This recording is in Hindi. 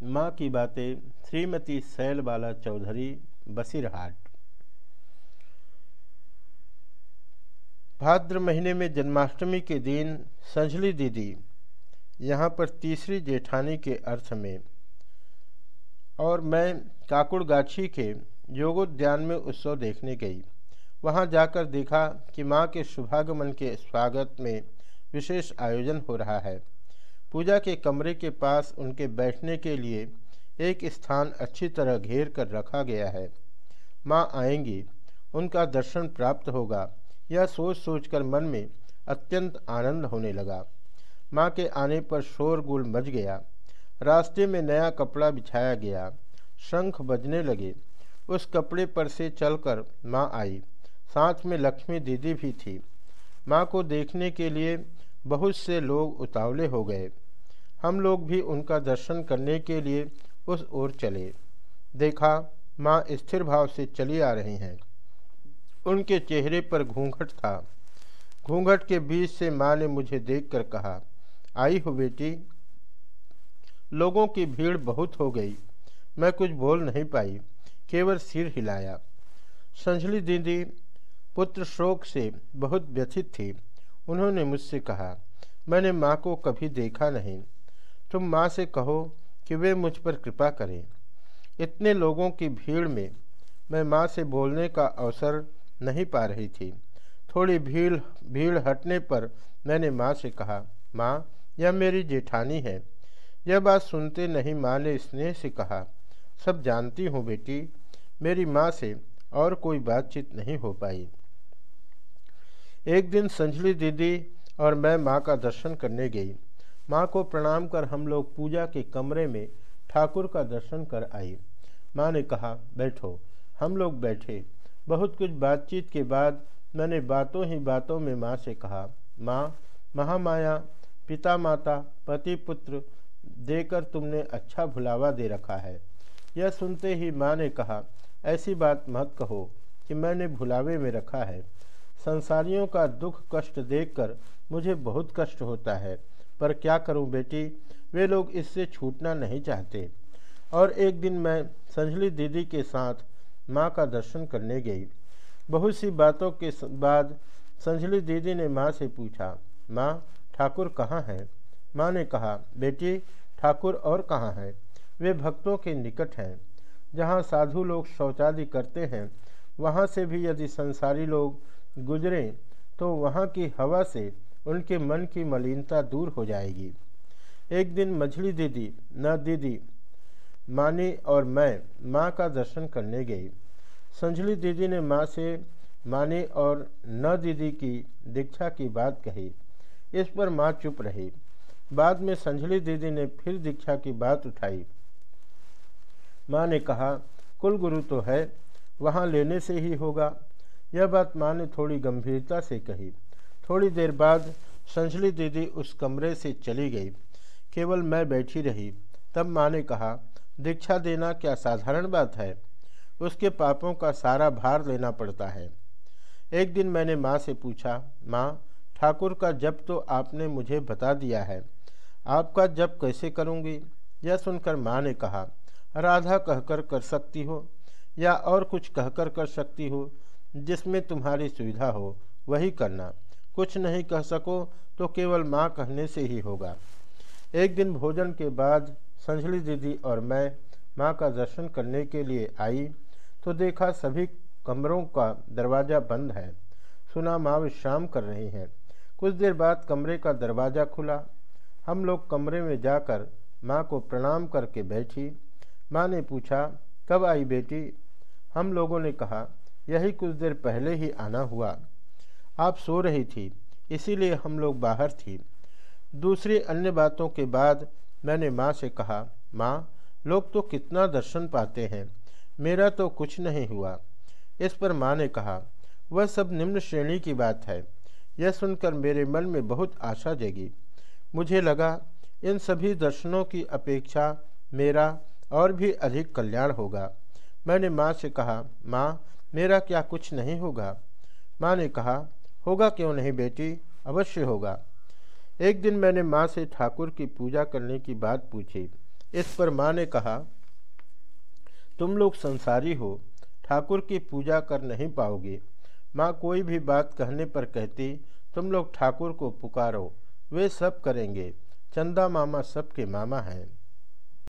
माँ की बातें, श्रीमती सैलबाला चौधरी बसीरहाट भाद्र महीने में जन्माष्टमी के दिन संजली दीदी यहाँ पर तीसरी जेठानी के अर्थ में और मैं काकुड़गाछी के योगोद्यान में उत्सव देखने गई। वहाँ जाकर देखा कि माँ के शुभागमन के स्वागत में विशेष आयोजन हो रहा है। पूजा के कमरे के पास उनके बैठने के लिए एक स्थान अच्छी तरह घेर कर रखा गया है। माँ आएँगी, उनका दर्शन प्राप्त होगा। यह सोच सोच कर मन में अत्यंत आनंद होने लगा। माँ के आने पर शोरगुल मच गया। रास्ते में नया कपड़ा बिछाया गया। शंख बजने लगे। उस कपड़े पर से चलकर माँ आई। साथ में लक्ष्मी दीदी भी थी। माँ को देखने के लिए बहुत से लोग उतावले हो गए। हम लोग भी उनका दर्शन करने के लिए उस ओर चले। देखा, माँ स्थिर भाव से चली आ रही हैं। उनके चेहरे पर घूंघट था। घूंघट के बीच से माँ ने मुझे देखकर कहा, आई हो बेटी। लोगों की भीड़ बहुत हो गई। मैं कुछ बोल नहीं पाई। केवल सिर हिलाया। संजली दीदी, पुत्र शोक से बहुत व्यथित थी। उन्होंने मुझसे कहा, मैंने माँ को कभी देखा नहीं। तुम माँ से कहो कि वे मुझ पर कृपा करें। इतने लोगों की भीड़ में मैं माँ से बोलने का अवसर नहीं पा रही थी। थोड़ी भीड़ भीड़ हटने पर मैंने माँ से कहा, माँ, यह मेरी जेठानी है। यह बात सुनते नहीं माँ ने स्नेह से कहा, सब जानती हूँ बेटी, मेरी माँ से और कोई बातचीत नहीं हो पाई। एक दिन संजली दीदी और मैं माँ का दर्शन करने गई। माँ को प्रणाम कर हम लोग पूजा के कमरे में ठाकुर का दर्शन कर आई माँ ने कहा, बैठो, हम लोग बैठे। बहुत कुछ बातचीत के बाद मैंने बातों ही बातों में माँ से कहा, माँ, महामाया पिता माता पति पुत्र देकर तुमने अच्छा भुलावा दे रखा है। यह सुनते ही माँ ने कहा, ऐसी बात मत कहो कि मैंने भुलावे में रखा है। संसारियों का दुख कष्ट देखकर मुझे बहुत कष्ट होता है। पर क्या करूँ बेटी? वे लोग इससे छूटना नहीं चाहते। और एक दिन मैं संजली दीदी के साथ माँ का दर्शन करने गई। बहुत सी बातों के बाद संजली दीदी ने माँ से पूछा, माँ, ठाकुर कहाँ हैं? माँ ने कहा, बेटी, ठाकुर और कहाँ हैं? वे भक्तों के निकट हैं। जहाँ साधु लोग शौचादि करते हैं, वहाँ से भी यदि संसारी लोग गुजरें तो वहाँ की हवा से उनके मन की मलिनता दूर हो जाएगी। एक दिन मछली दीदी, न दीदी, मानी और मैं, माँ का दर्शन करने गई। संजली दीदी ने माँ से मानी और न दीदी की दीक्षा की बात कही। इस पर माँ चुप रही। बाद में संजली दीदी ने फिर दीक्षा की बात उठाई। माँ ने कहा कुल गुरु तो है, वहाँ लेने से ही होगा। यह बात माँ ने थोड़ी गंभीरता से कही। थोड़ी देर बाद संजली दीदी उस कमरे से चली गई। केवल मैं बैठी रही। तब माँ ने कहा, दीक्षा देना क्या साधारण बात है? उसके पापों का सारा भार लेना पड़ता है। एक दिन मैंने माँ से पूछा, माँ, ठाकुर का जब तो आपने मुझे बता दिया है। आपका जब कैसे करूँगी? यह सुनकर माँ ने कहा, राधा कहकर कर सकती हो, या और कुछ कहकर कर सकती हो, जिसमें तुम्हारी सुविधा हो, वही करना। कुछ नहीं कह सको तो केवल माँ कहने से ही होगा। एक दिन भोजन के बाद संजली दीदी और मैं माँ का दर्शन करने के लिए आई तो देखा सभी कमरों का दरवाज़ा बंद है। सुना माँ विश्राम कर रही हैं। कुछ देर बाद कमरे का दरवाज़ा खुला। हम लोग कमरे में जाकर माँ को प्रणाम करके बैठी। माँ ने पूछा, कब आई बेटी? हम लोगों ने कहा, यही कुछ देर पहले ही आना हुआ। आप सो रही थी, इसीलिए हम लोग बाहर थी। दूसरी अन्य बातों के बाद मैंने माँ से कहा, माँ, लोग तो कितना दर्शन पाते हैं, मेरा तो कुछ नहीं हुआ। इस पर माँ ने कहा, वह सब निम्न श्रेणी की बात है। यह सुनकर मेरे मन में बहुत आशा जगी। मुझे लगा, इन सभी दर्शनों की अपेक्षा मेरा और भी अधिक कल्याण होगा। मैंने माँ से कहा, माँ, मेरा क्या कुछ नहीं होगा? माँ ने कहा होगा क्यों नहीं बेटी? अवश्य होगा। एक दिन मैंने माँ से ठाकुर की पूजा करने की बात पूछी। इस पर माँ ने कहा, तुम लोग संसारी हो, ठाकुर की पूजा कर नहीं पाओगे। माँ कोई भी बात कहने पर कहती, तुम लोग ठाकुर को पुकारो, वे सब करेंगे। चंदा मामा सबके मामा हैं।